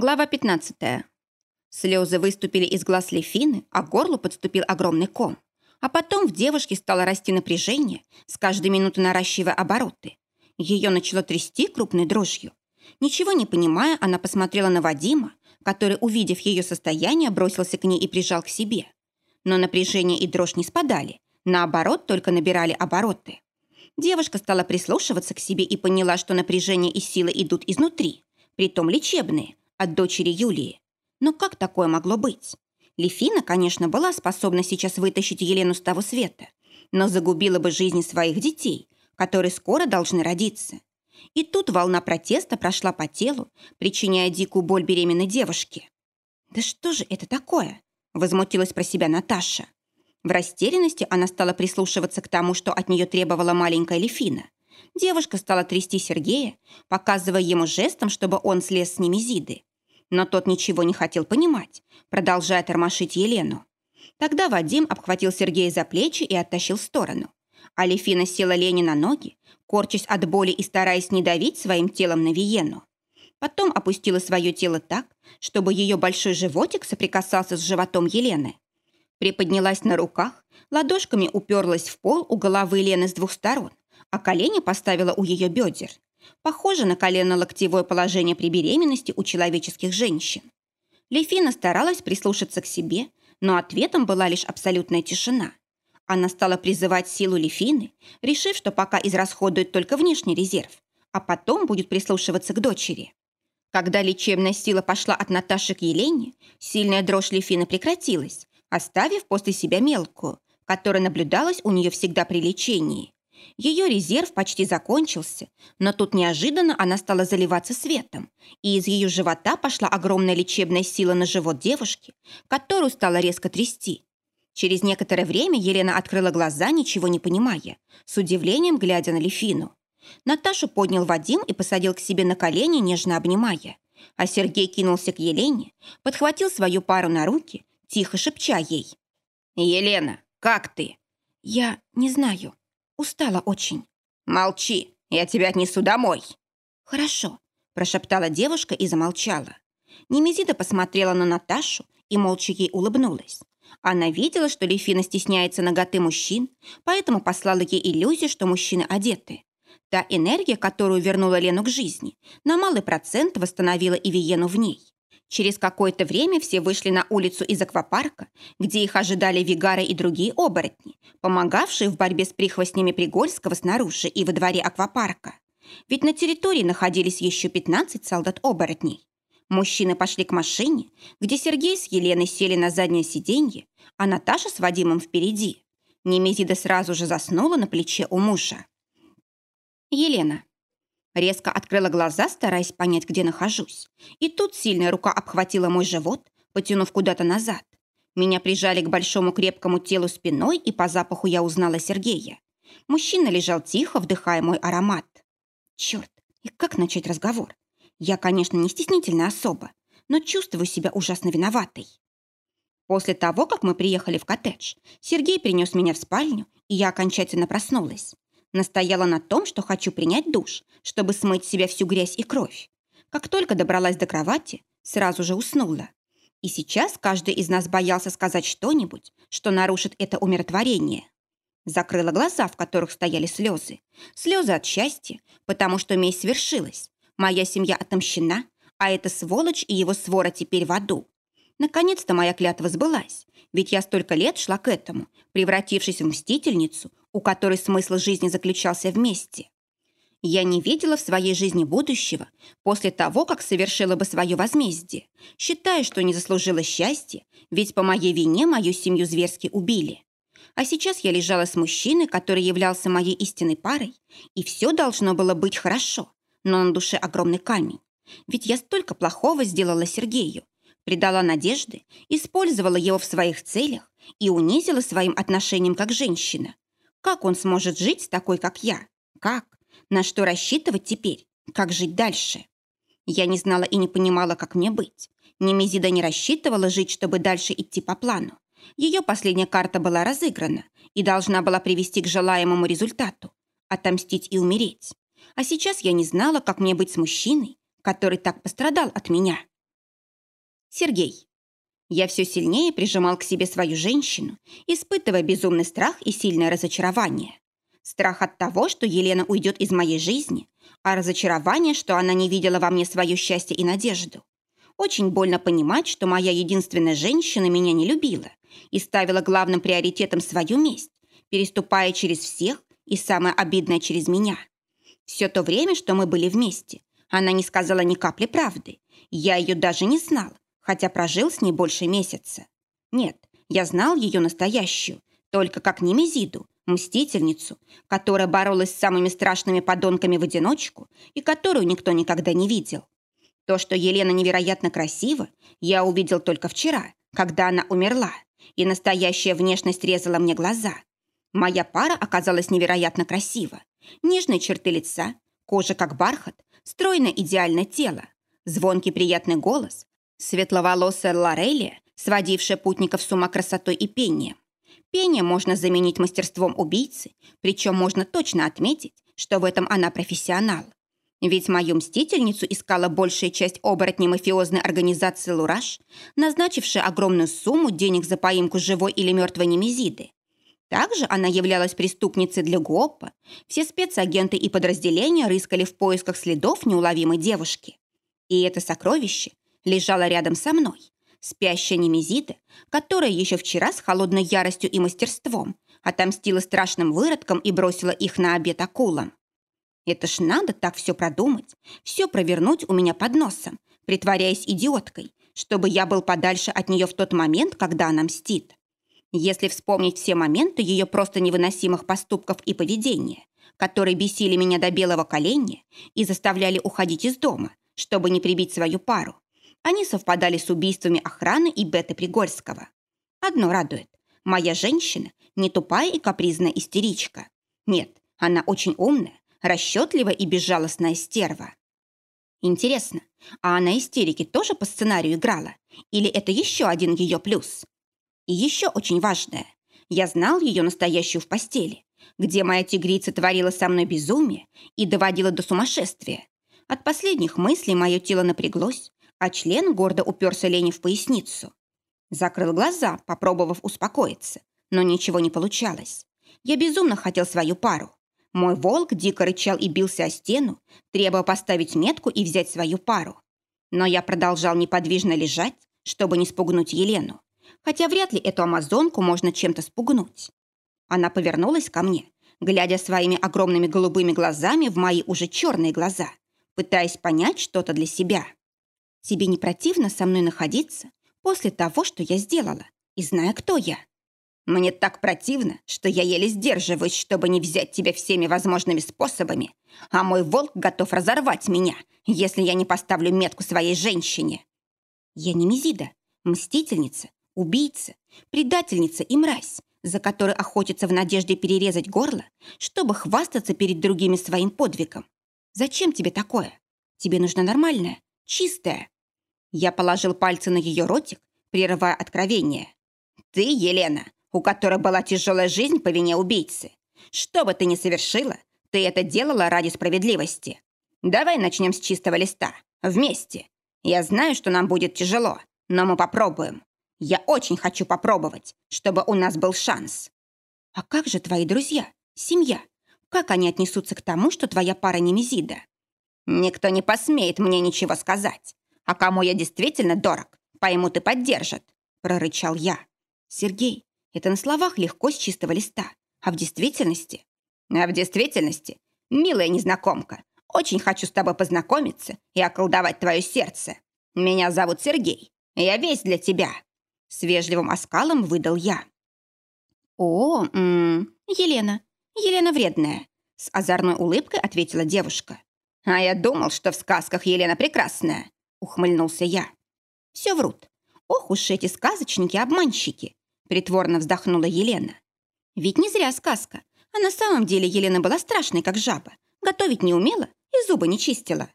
Глава 15. Слезы выступили из глаз Лефины, а к горлу подступил огромный ком. А потом в девушке стало расти напряжение, с каждой минуты наращивая обороты. Ее начало трясти крупной дрожью. Ничего не понимая, она посмотрела на Вадима, который, увидев ее состояние, бросился к ней и прижал к себе. Но напряжение и дрожь не спадали, наоборот, только набирали обороты. Девушка стала прислушиваться к себе и поняла, что напряжение и силы идут изнутри, притом лечебные, от дочери Юлии. Но как такое могло быть? Лефина, конечно, была способна сейчас вытащить Елену с того света, но загубила бы жизни своих детей, которые скоро должны родиться. И тут волна протеста прошла по телу, причиняя дикую боль беременной девушке. «Да что же это такое?» – возмутилась про себя Наташа. В растерянности она стала прислушиваться к тому, что от нее требовала маленькая Лефина. Девушка стала трясти Сергея, показывая ему жестом, чтобы он слез с Немезиды. Но тот ничего не хотел понимать, продолжая тормошить Елену. Тогда Вадим обхватил Сергея за плечи и оттащил в сторону. Алифина села Лене на ноги, корчась от боли и стараясь не давить своим телом на Виену. Потом опустила свое тело так, чтобы ее большой животик соприкасался с животом Елены. Приподнялась на руках, ладошками уперлась в пол у головы Лены с двух сторон, а колени поставила у ее бедер. Похоже на колено-локтевое положение при беременности у человеческих женщин. Лефина старалась прислушаться к себе, но ответом была лишь абсолютная тишина. Она стала призывать силу Лефины, решив, что пока израсходует только внешний резерв, а потом будет прислушиваться к дочери. Когда лечебная сила пошла от Наташи к Елене, сильная дрожь Лефины прекратилась, оставив после себя мелкую, которая наблюдалась у нее всегда при лечении. Ее резерв почти закончился, но тут неожиданно она стала заливаться светом, и из ее живота пошла огромная лечебная сила на живот девушки, которую стала резко трясти. Через некоторое время Елена открыла глаза, ничего не понимая, с удивлением глядя на Лефину. Наташу поднял Вадим и посадил к себе на колени, нежно обнимая. А Сергей кинулся к Елене, подхватил свою пару на руки, тихо шепча ей. «Елена, как ты?» «Я не знаю», Устала очень». «Молчи, я тебя отнесу домой». «Хорошо», – прошептала девушка и замолчала. Немезида посмотрела на Наташу и молча ей улыбнулась. Она видела, что Лефина стесняется ноготы мужчин, поэтому послала ей иллюзию, что мужчины одеты. Та энергия, которую вернула Лену к жизни, на малый процент восстановила и Виену в ней. Через какое-то время все вышли на улицу из аквапарка, где их ожидали Вигары и другие оборотни, помогавшие в борьбе с прихвостнями Пригольского снаружи и во дворе аквапарка. Ведь на территории находились еще 15 солдат-оборотней. Мужчины пошли к машине, где Сергей с Еленой сели на заднее сиденье, а Наташа с Вадимом впереди. Немезида сразу же заснула на плече у мужа. Елена. Резко открыла глаза, стараясь понять, где нахожусь. И тут сильная рука обхватила мой живот, потянув куда-то назад. Меня прижали к большому крепкому телу спиной, и по запаху я узнала Сергея. Мужчина лежал тихо, вдыхая мой аромат. Черт, и как начать разговор? Я, конечно, не стеснительная особа, но чувствую себя ужасно виноватой. После того, как мы приехали в коттедж, Сергей принес меня в спальню, и я окончательно проснулась. Настояла на том, что хочу принять душ, чтобы смыть с себя всю грязь и кровь. Как только добралась до кровати, сразу же уснула. И сейчас каждый из нас боялся сказать что-нибудь, что нарушит это умиротворение. Закрыла глаза, в которых стояли слезы. Слезы от счастья, потому что месть свершилась. Моя семья отомщена, а эта сволочь и его свора теперь в аду. Наконец-то моя клятва сбылась, ведь я столько лет шла к этому, превратившись в мстительницу, у которой смысл жизни заключался вместе. Я не видела в своей жизни будущего после того, как совершила бы свое возмездие, считая, что не заслужила счастья, ведь по моей вине мою семью зверски убили. А сейчас я лежала с мужчиной, который являлся моей истинной парой, и все должно было быть хорошо, но на душе огромный камень. Ведь я столько плохого сделала Сергею, предала надежды, использовала его в своих целях и унизила своим отношением как женщина. Как он сможет жить с такой, как я? Как? На что рассчитывать теперь? Как жить дальше? Я не знала и не понимала, как мне быть. Немезида не рассчитывала жить, чтобы дальше идти по плану. Ее последняя карта была разыграна и должна была привести к желаемому результату – отомстить и умереть. А сейчас я не знала, как мне быть с мужчиной, который так пострадал от меня. Сергей. Я все сильнее прижимал к себе свою женщину, испытывая безумный страх и сильное разочарование. Страх от того, что Елена уйдет из моей жизни, а разочарование, что она не видела во мне свое счастье и надежду. Очень больно понимать, что моя единственная женщина меня не любила и ставила главным приоритетом свою месть, переступая через всех и самое обидное через меня. Все то время, что мы были вместе, она не сказала ни капли правды. Я ее даже не знал, хотя прожил с ней больше месяца. Нет, я знал ее настоящую, только как Немезиду, мстительницу, которая боролась с самыми страшными подонками в одиночку и которую никто никогда не видел. То, что Елена невероятно красива, я увидел только вчера, когда она умерла, и настоящая внешность резала мне глаза. Моя пара оказалась невероятно красива. Нежные черты лица, кожа как бархат, стройное идеальное тело, звонкий приятный голос, светловолосая Лорелия, сводившая путников с ума красотой и пением. Пение можно заменить мастерством убийцы, причем можно точно отметить, что в этом она профессионал. Ведь мою мстительницу искала большая часть оборотней мафиозной организации «Лураж», назначившая огромную сумму денег за поимку живой или мертвой немезиды. Также она являлась преступницей для ГОПа. Все спецагенты и подразделения рыскали в поисках следов неуловимой девушки. И это сокровище лежало рядом со мной. Спящая Немезида, которая еще вчера с холодной яростью и мастерством отомстила страшным выродкам и бросила их на обед акулам. Это ж надо так все продумать, все провернуть у меня под носом, притворяясь идиоткой, чтобы я был подальше от нее в тот момент, когда она мстит. Если вспомнить все моменты ее просто невыносимых поступков и поведения, которые бесили меня до белого коленя и заставляли уходить из дома, чтобы не прибить свою пару, они совпадали с убийствами охраны и Беты Пригольского. Одно радует. Моя женщина не тупая и капризная истеричка. Нет, она очень умная, расчетливая и безжалостная стерва. Интересно, а она истерики тоже по сценарию играла? Или это еще один ее плюс? И еще очень важное. Я знал ее настоящую в постели, где моя тигрица творила со мной безумие и доводила до сумасшествия. От последних мыслей мое тело напряглось, а член гордо уперся Лене в поясницу. Закрыл глаза, попробовав успокоиться, но ничего не получалось. Я безумно хотел свою пару. Мой волк дико рычал и бился о стену, требуя поставить метку и взять свою пару. Но я продолжал неподвижно лежать, чтобы не спугнуть Елену хотя вряд ли эту амазонку можно чем-то спугнуть. Она повернулась ко мне, глядя своими огромными голубыми глазами в мои уже черные глаза, пытаясь понять что-то для себя. «Тебе не противно со мной находиться после того, что я сделала, и зная, кто я?» «Мне так противно, что я еле сдерживаюсь, чтобы не взять тебя всеми возможными способами, а мой волк готов разорвать меня, если я не поставлю метку своей женщине». «Я не Мизида, мстительница, убийца, предательница и мразь, за которой охотится в надежде перерезать горло, чтобы хвастаться перед другими своим подвигом. Зачем тебе такое? Тебе нужно нормальное, чистое. Я положил пальцы на ее ротик, прерывая откровение. Ты, Елена, у которой была тяжелая жизнь по вине убийцы. Что бы ты ни совершила, ты это делала ради справедливости. Давай начнем с чистого листа. Вместе. Я знаю, что нам будет тяжело, но мы попробуем. Я очень хочу попробовать, чтобы у нас был шанс. А как же твои друзья, семья? Как они отнесутся к тому, что твоя пара не Мизида? Никто не посмеет мне ничего сказать. А кому я действительно дорог, поймут и поддержат, прорычал я. Сергей, это на словах легко с чистого листа, а в действительности... А в действительности, милая незнакомка, очень хочу с тобой познакомиться и околдовать твое сердце. Меня зовут Сергей, я весь для тебя. С вежливым оскалом выдал я. «О, м -м, Елена, Елена вредная», с озорной улыбкой ответила девушка. «А я думал, что в сказках Елена прекрасная», ухмыльнулся я. «Все врут. Ох уж эти сказочники-обманщики», притворно вздохнула Елена. «Ведь не зря сказка. А на самом деле Елена была страшной, как жаба. Готовить не умела и зубы не чистила.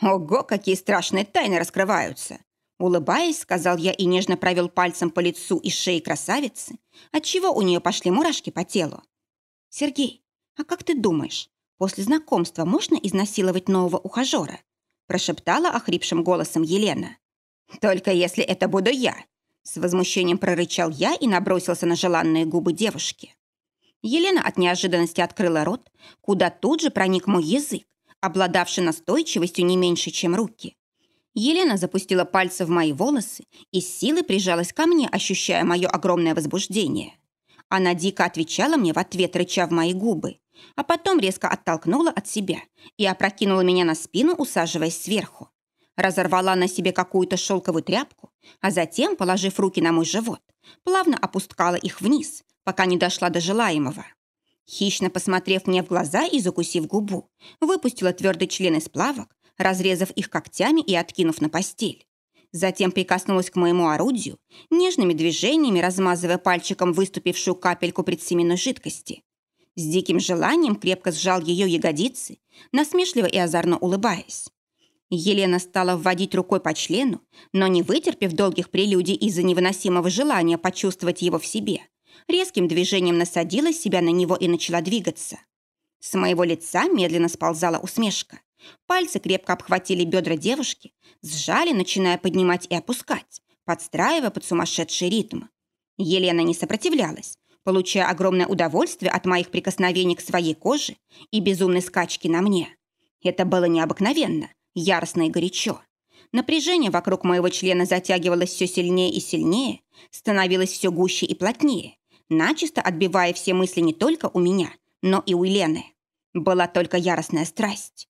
Ого, какие страшные тайны раскрываются. Улыбаясь, сказал я и нежно провел пальцем по лицу и шее красавицы, отчего у нее пошли мурашки по телу. «Сергей, а как ты думаешь, после знакомства можно изнасиловать нового ухажера?» Прошептала охрипшим голосом Елена. Только если это буду я!» С возмущением прорычал я и набросился на желанные губы девушки. Елена от неожиданности открыла рот, куда тут же проник мой язык, обладавший настойчивостью не меньше, чем руки. Елена запустила пальцы в мои волосы и с силой прижалась ко мне, ощущая мое огромное возбуждение. Она дико отвечала мне в ответ, рыча в мои губы, а потом резко оттолкнула от себя и опрокинула меня на спину, усаживаясь сверху. Разорвала на себе какую-то шелковую тряпку, а затем, положив руки на мой живот, плавно опускала их вниз, пока не дошла до желаемого. Хищно посмотрев мне в глаза и закусив губу, выпустила твердый член из плавок, разрезав их когтями и откинув на постель. Затем прикоснулась к моему орудию, нежными движениями размазывая пальчиком выступившую капельку предсеменной жидкости. С диким желанием крепко сжал ее ягодицы, насмешливо и озорно улыбаясь. Елена стала вводить рукой по члену, но не вытерпев долгих прелюдий из-за невыносимого желания почувствовать его в себе, резким движением насадила себя на него и начала двигаться. С моего лица медленно сползала усмешка. Пальцы крепко обхватили бедра девушки, сжали, начиная поднимать и опускать, подстраивая под сумасшедший ритм. Елена не сопротивлялась, получая огромное удовольствие от моих прикосновений к своей коже и безумной скачки на мне. Это было необыкновенно, яростно и горячо. Напряжение вокруг моего члена затягивалось все сильнее и сильнее, становилось все гуще и плотнее, начисто отбивая все мысли не только у меня, но и у Елены. Была только яростная страсть.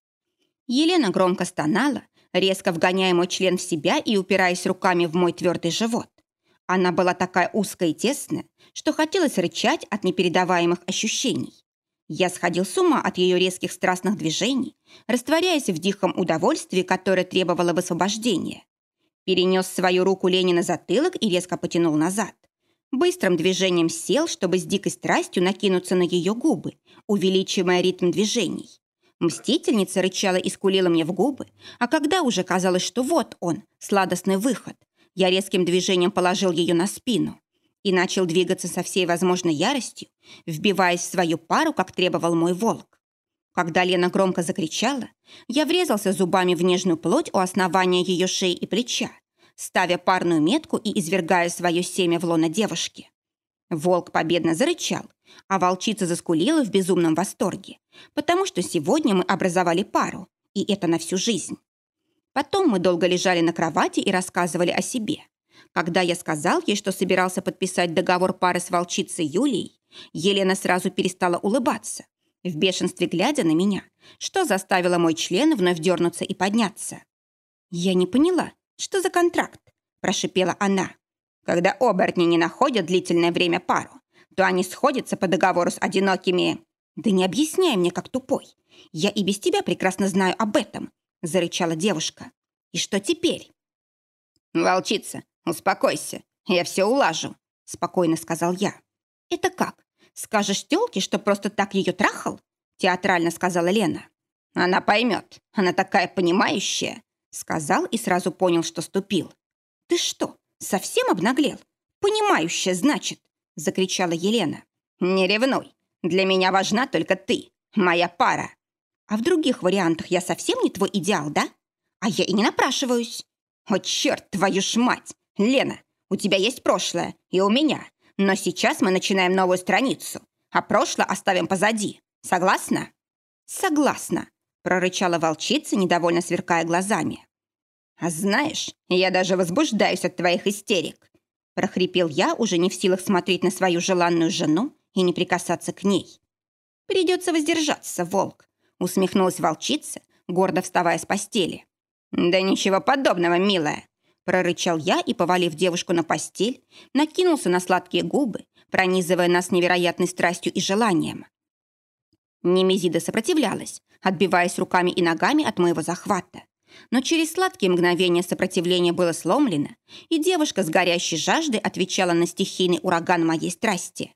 Елена громко стонала, резко вгоняя мой член в себя и упираясь руками в мой твердый живот. Она была такая узкая и тесная, что хотелось рычать от непередаваемых ощущений. Я сходил с ума от ее резких страстных движений, растворяясь в диком удовольствии, которое требовало высвобождения. Перенес свою руку Лене на затылок и резко потянул назад. Быстрым движением сел, чтобы с дикой страстью накинуться на ее губы, увеличивая ритм движений. Мстительница рычала и скулила мне в губы, а когда уже казалось, что вот он, сладостный выход, я резким движением положил ее на спину и начал двигаться со всей возможной яростью, вбиваясь в свою пару, как требовал мой волк. Когда Лена громко закричала, я врезался зубами в нежную плоть у основания ее шеи и плеча, ставя парную метку и извергая свое семя в лоно девушки. Волк победно зарычал, а волчица заскулила в безумном восторге, потому что сегодня мы образовали пару, и это на всю жизнь. Потом мы долго лежали на кровати и рассказывали о себе. Когда я сказал ей, что собирался подписать договор пары с волчицей Юлией, Елена сразу перестала улыбаться, в бешенстве глядя на меня, что заставило мой член вновь дернуться и подняться. «Я не поняла, что за контракт?» – прошипела она. «Когда оборотни не находят длительное время пару, то они сходятся по договору с одинокими...» «Да не объясняй мне, как тупой. Я и без тебя прекрасно знаю об этом», – зарычала девушка. «И что теперь?» «Волчица, «Успокойся, я все улажу», — спокойно сказал я. «Это как? Скажешь тёлке, что просто так ее трахал?» — театрально сказала Лена. «Она поймет, она такая понимающая», — сказал и сразу понял, что ступил. «Ты что, совсем обнаглел? Понимающая, значит?» — закричала Елена. «Не ревнуй, для меня важна только ты, моя пара. А в других вариантах я совсем не твой идеал, да? А я и не напрашиваюсь. О, черт, твою ж мать! «Лена, у тебя есть прошлое, и у меня. Но сейчас мы начинаем новую страницу, а прошлое оставим позади. Согласна?» «Согласна», — прорычала волчица, недовольно сверкая глазами. «А знаешь, я даже возбуждаюсь от твоих истерик», — прохрипел я, уже не в силах смотреть на свою желанную жену и не прикасаться к ней. «Придется воздержаться, волк», — усмехнулась волчица, гордо вставая с постели. «Да ничего подобного, милая прорычал я и, повалив девушку на постель, накинулся на сладкие губы, пронизывая нас невероятной страстью и желанием. Немезида сопротивлялась, отбиваясь руками и ногами от моего захвата. Но через сладкие мгновения сопротивление было сломлено, и девушка с горящей жаждой отвечала на стихийный ураган моей страсти.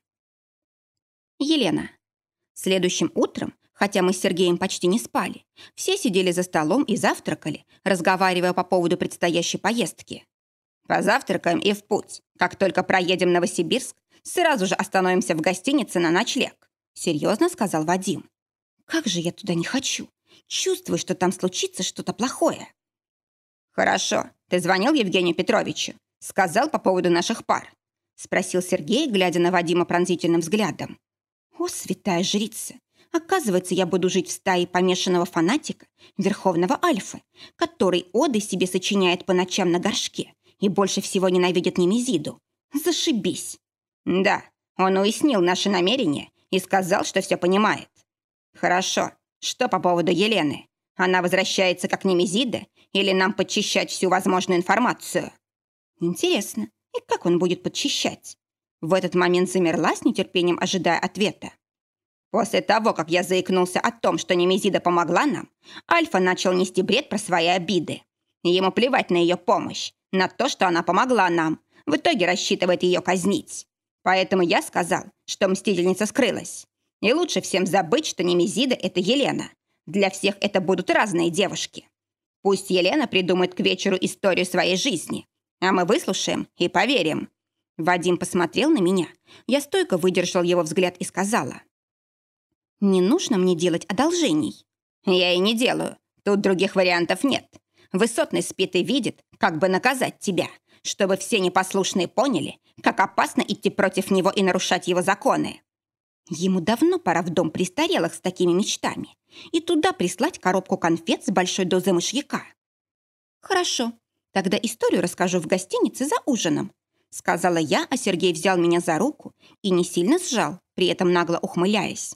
Елена. Следующим утром Хотя мы с Сергеем почти не спали, все сидели за столом и завтракали, разговаривая по поводу предстоящей поездки. «Позавтракаем и в путь. Как только проедем Новосибирск, сразу же остановимся в гостинице на ночлег», серьезно сказал Вадим. «Как же я туда не хочу. Чувствую, что там случится что-то плохое». «Хорошо, ты звонил Евгению Петровичу? Сказал по поводу наших пар?» Спросил Сергей, глядя на Вадима пронзительным взглядом. «О, святая жрица! Оказывается, я буду жить в стае помешанного фанатика, верховного альфы, который оды себе сочиняет по ночам на горшке и больше всего ненавидит Немезиду. Зашибись!» «Да, он уяснил наши намерения и сказал, что все понимает». «Хорошо. Что по поводу Елены? Она возвращается как Немезида или нам подчищать всю возможную информацию?» «Интересно, и как он будет подчищать?» В этот момент замерла с нетерпением, ожидая ответа. После того, как я заикнулся о том, что Немезида помогла нам, Альфа начал нести бред про свои обиды. Ему плевать на ее помощь, на то, что она помогла нам. В итоге рассчитывает ее казнить. Поэтому я сказал, что Мстительница скрылась. И лучше всем забыть, что Немезида – это Елена. Для всех это будут разные девушки. Пусть Елена придумает к вечеру историю своей жизни, а мы выслушаем и поверим. Вадим посмотрел на меня. Я стойко выдержал его взгляд и сказала. «Не нужно мне делать одолжений». «Я и не делаю. Тут других вариантов нет. Высотный спит и видит, как бы наказать тебя, чтобы все непослушные поняли, как опасно идти против него и нарушать его законы». Ему давно пора в дом престарелых с такими мечтами и туда прислать коробку конфет с большой дозой мышьяка. «Хорошо, тогда историю расскажу в гостинице за ужином», сказала я, а Сергей взял меня за руку и не сильно сжал, при этом нагло ухмыляясь.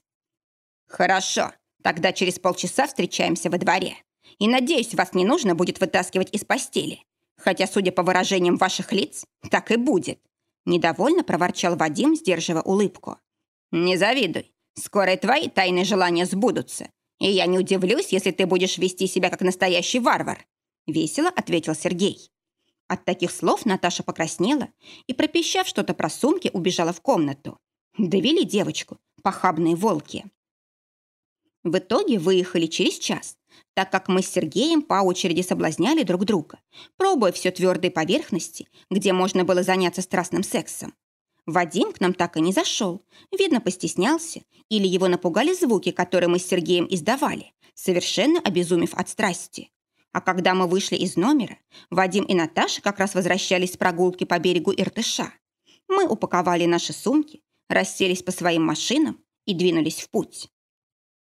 «Хорошо, тогда через полчаса встречаемся во дворе. И, надеюсь, вас не нужно будет вытаскивать из постели. Хотя, судя по выражениям ваших лиц, так и будет». Недовольно проворчал Вадим, сдерживая улыбку. «Не завидуй. Скоро и твои тайные желания сбудутся. И я не удивлюсь, если ты будешь вести себя как настоящий варвар», весело ответил Сергей. От таких слов Наташа покраснела и, пропищав что-то про сумки, убежала в комнату. Довели девочку, похабные волки. В итоге выехали через час, так как мы с Сергеем по очереди соблазняли друг друга, пробуя все твердые поверхности, где можно было заняться страстным сексом. Вадим к нам так и не зашел, видно, постеснялся, или его напугали звуки, которые мы с Сергеем издавали, совершенно обезумев от страсти. А когда мы вышли из номера, Вадим и Наташа как раз возвращались с прогулки по берегу Иртыша. Мы упаковали наши сумки, расселись по своим машинам и двинулись в путь.